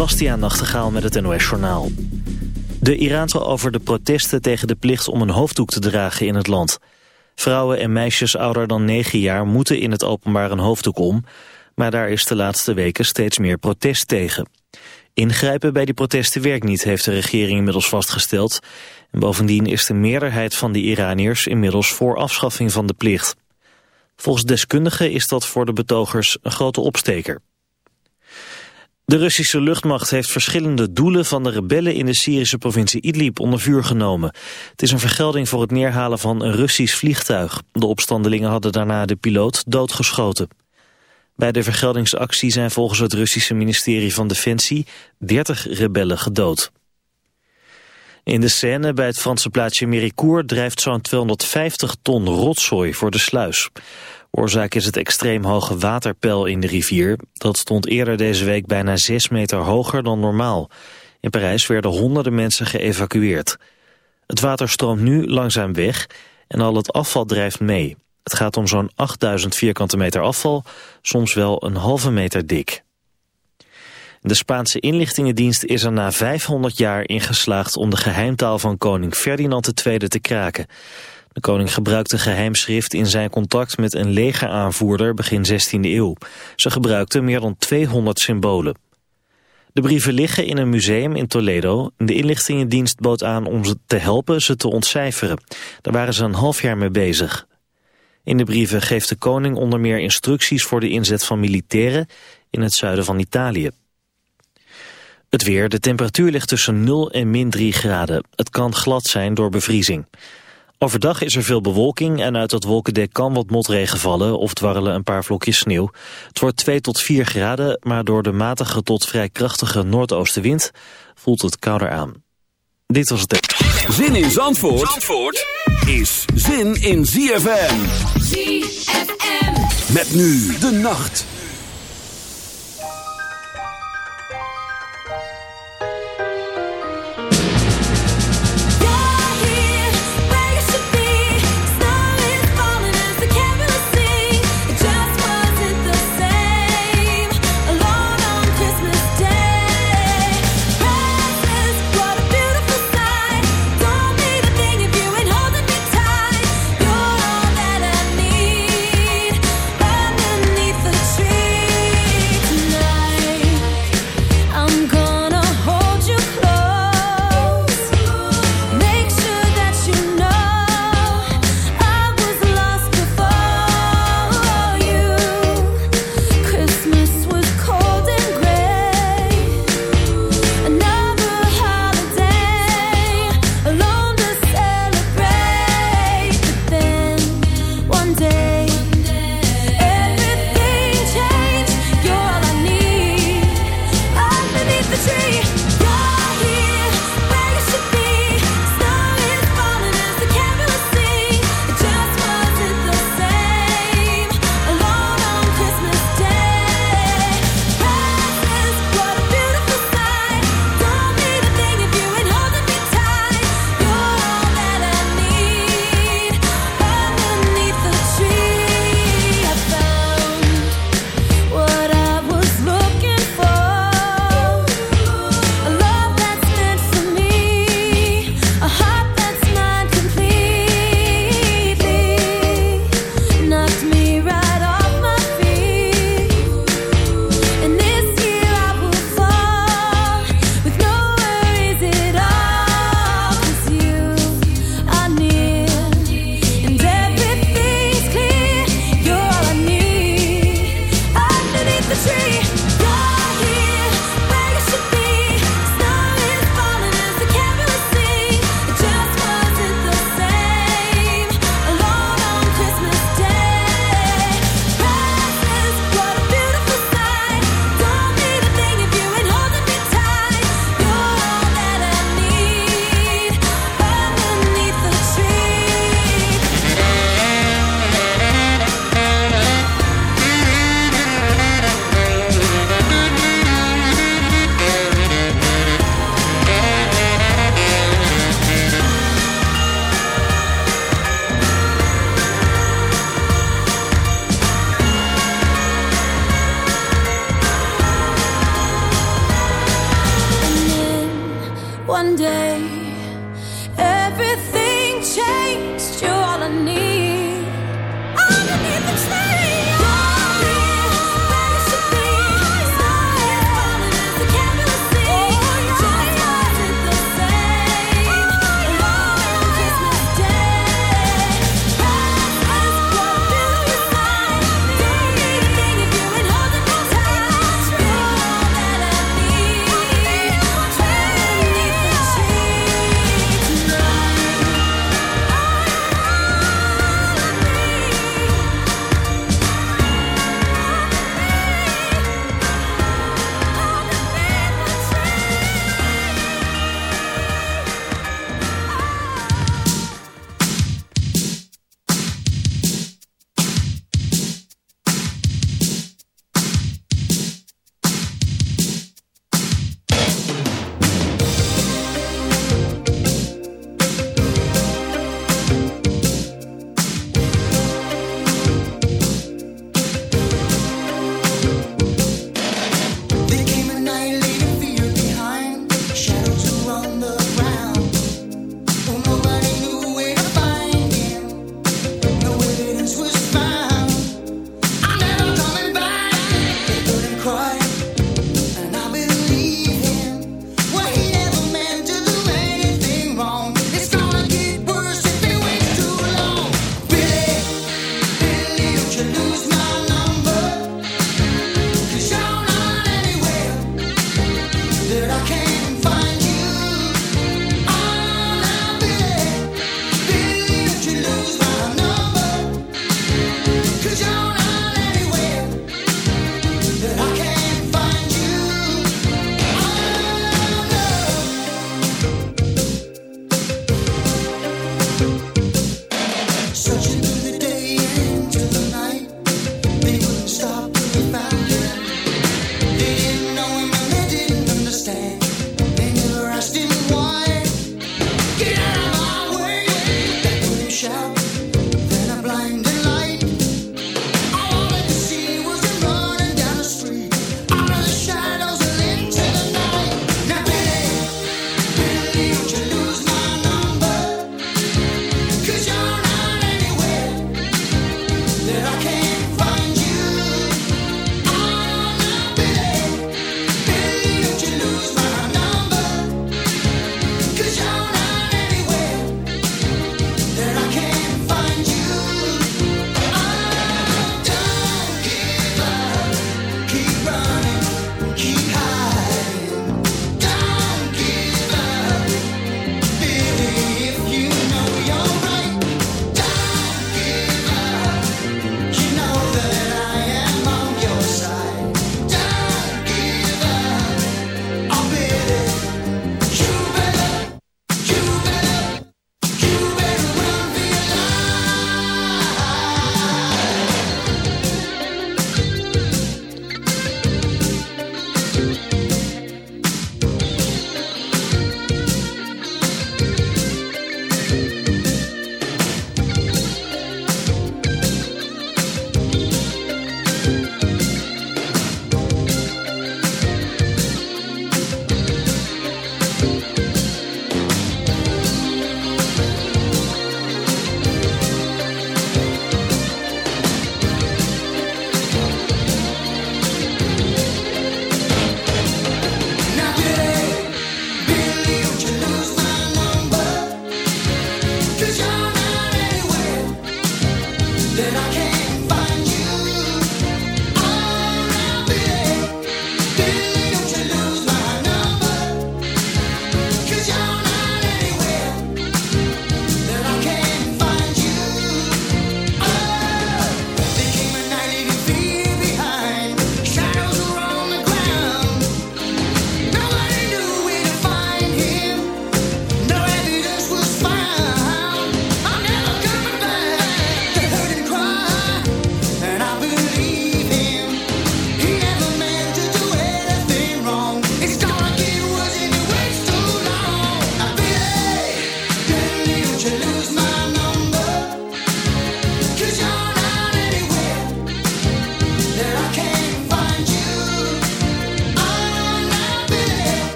Bastiaan Nachtegaal met het NOS Journaal. De Iraanse over de protesten tegen de plicht om een hoofddoek te dragen in het land. Vrouwen en meisjes ouder dan 9 jaar moeten in het openbaar een hoofddoek om... maar daar is de laatste weken steeds meer protest tegen. Ingrijpen bij die protesten werkt niet, heeft de regering inmiddels vastgesteld. En bovendien is de meerderheid van de Iraniërs inmiddels voor afschaffing van de plicht. Volgens deskundigen is dat voor de betogers een grote opsteker. De Russische luchtmacht heeft verschillende doelen van de rebellen in de Syrische provincie Idlib onder vuur genomen. Het is een vergelding voor het neerhalen van een Russisch vliegtuig. De opstandelingen hadden daarna de piloot doodgeschoten. Bij de vergeldingsactie zijn volgens het Russische ministerie van Defensie 30 rebellen gedood. In de Seine bij het Franse plaatsje Méricourt drijft zo'n 250 ton rotzooi voor de sluis. Oorzaak is het extreem hoge waterpeil in de rivier. Dat stond eerder deze week bijna 6 meter hoger dan normaal. In Parijs werden honderden mensen geëvacueerd. Het water stroomt nu langzaam weg en al het afval drijft mee. Het gaat om zo'n 8000 vierkante meter afval, soms wel een halve meter dik. De Spaanse inlichtingendienst is er na 500 jaar in geslaagd om de geheimtaal van koning Ferdinand II te kraken. De koning gebruikte geheimschrift in zijn contact met een legeraanvoerder begin 16e eeuw. Ze gebruikte meer dan 200 symbolen. De brieven liggen in een museum in Toledo. De inlichtingendienst bood aan om ze te helpen ze te ontcijferen. Daar waren ze een half jaar mee bezig. In de brieven geeft de koning onder meer instructies voor de inzet van militairen in het zuiden van Italië. Het weer, de temperatuur ligt tussen 0 en min 3 graden. Het kan glad zijn door bevriezing. Overdag is er veel bewolking en uit dat wolkendek kan wat motregen vallen of dwarrelen een paar vlokjes sneeuw. Het wordt 2 tot 4 graden, maar door de matige tot vrij krachtige noordoostenwind voelt het kouder aan. Dit was het. Zin in Zandvoort, Zandvoort is zin in ZFM. ZFM. Met nu de nacht.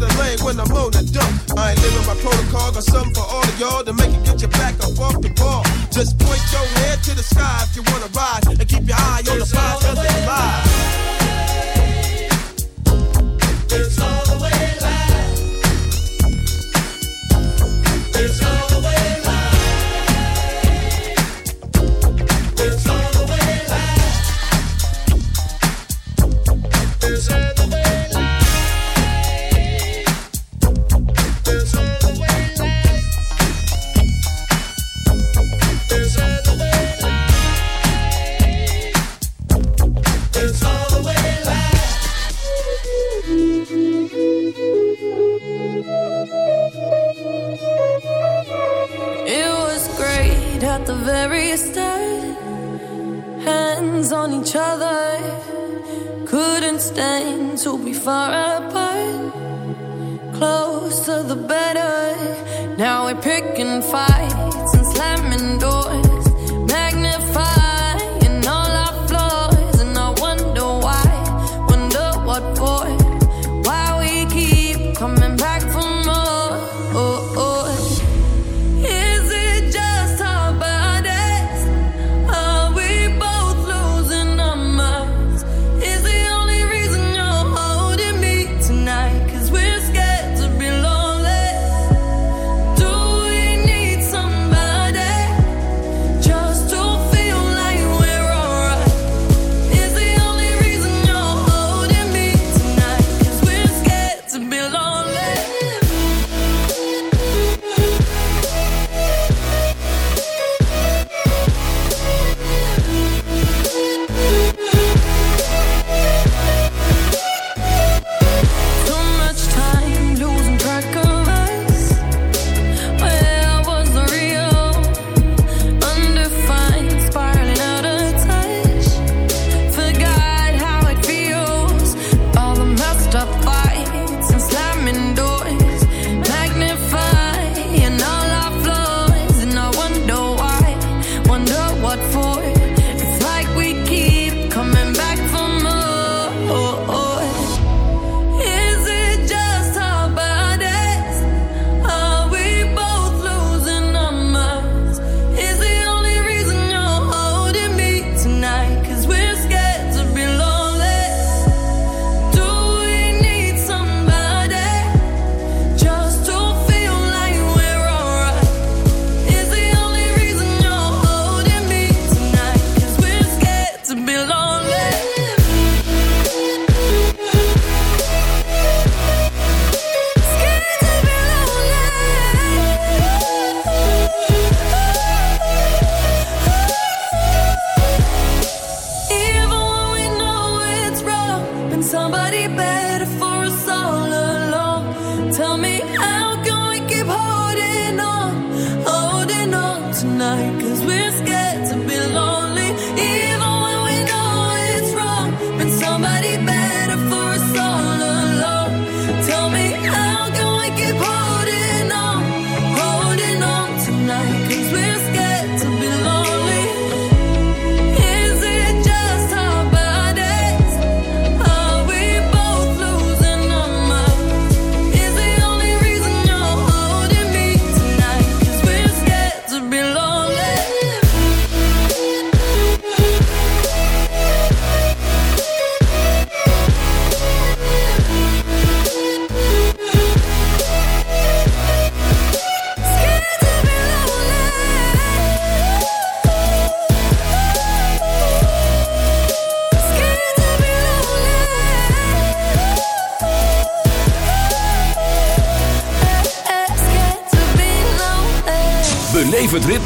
to the lane when I'm on the dump. I ain't living my protocol, got something for all of y'all to make it get your back up off the ball. Just point your head to the sky if you wanna rise, and keep your eye on the prize, it's live. It's way.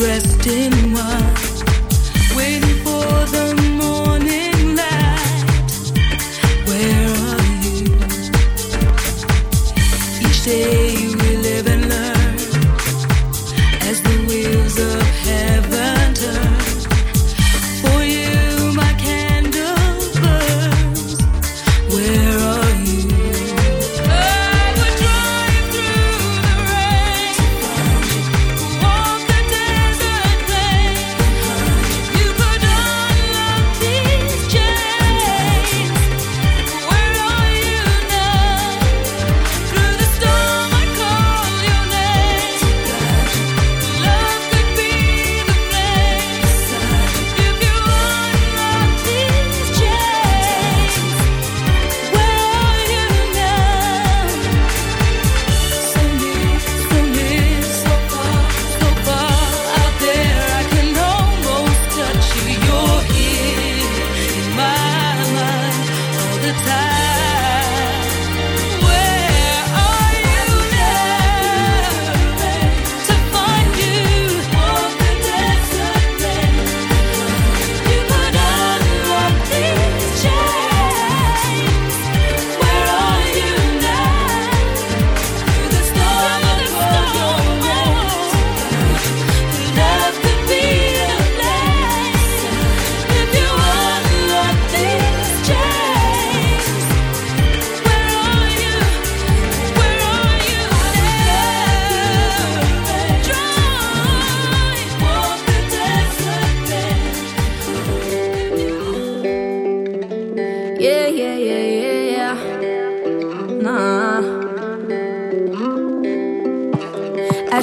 dressed in white.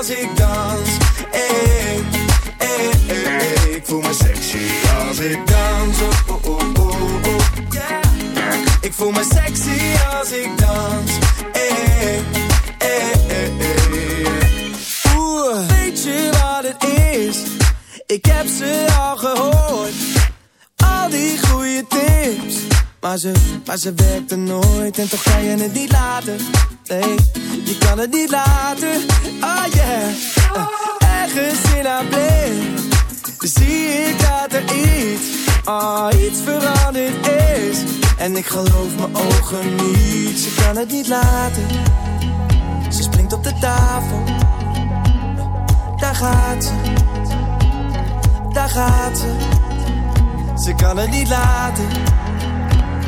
als ik dans. Eh, eh, eh. Ik voel me sexy als ik dans. Oh, oh, oh, oh, oh. Ik voel me sexy als ik dans. Eh, eh, eh, Oeh, weet je wat het is? Ik heb ze al gehoord. Al die goede tips. Maar ze, maar ze werkten nooit en toch kan je het niet laten. Nee, je kan het niet laten. Oh yeah. Uh, ergens in haar blik zie ik dat er iets, oh, iets veranderd is. En ik geloof mijn ogen niet, ze kan het niet laten. Ze springt op de tafel, daar gaat ze, daar gaat ze. Ze kan het niet laten,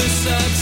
such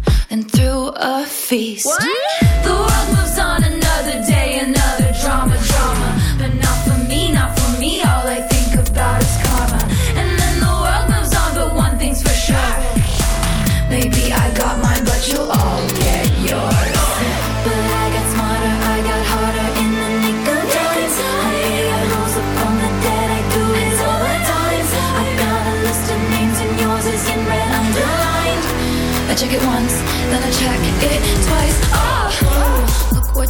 a feast. What? The world moves on another day, another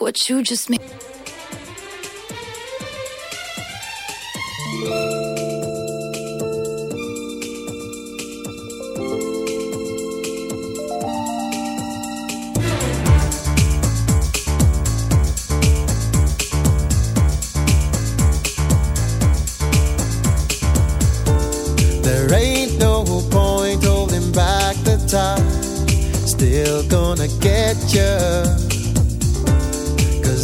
What you just made. Gonna get you.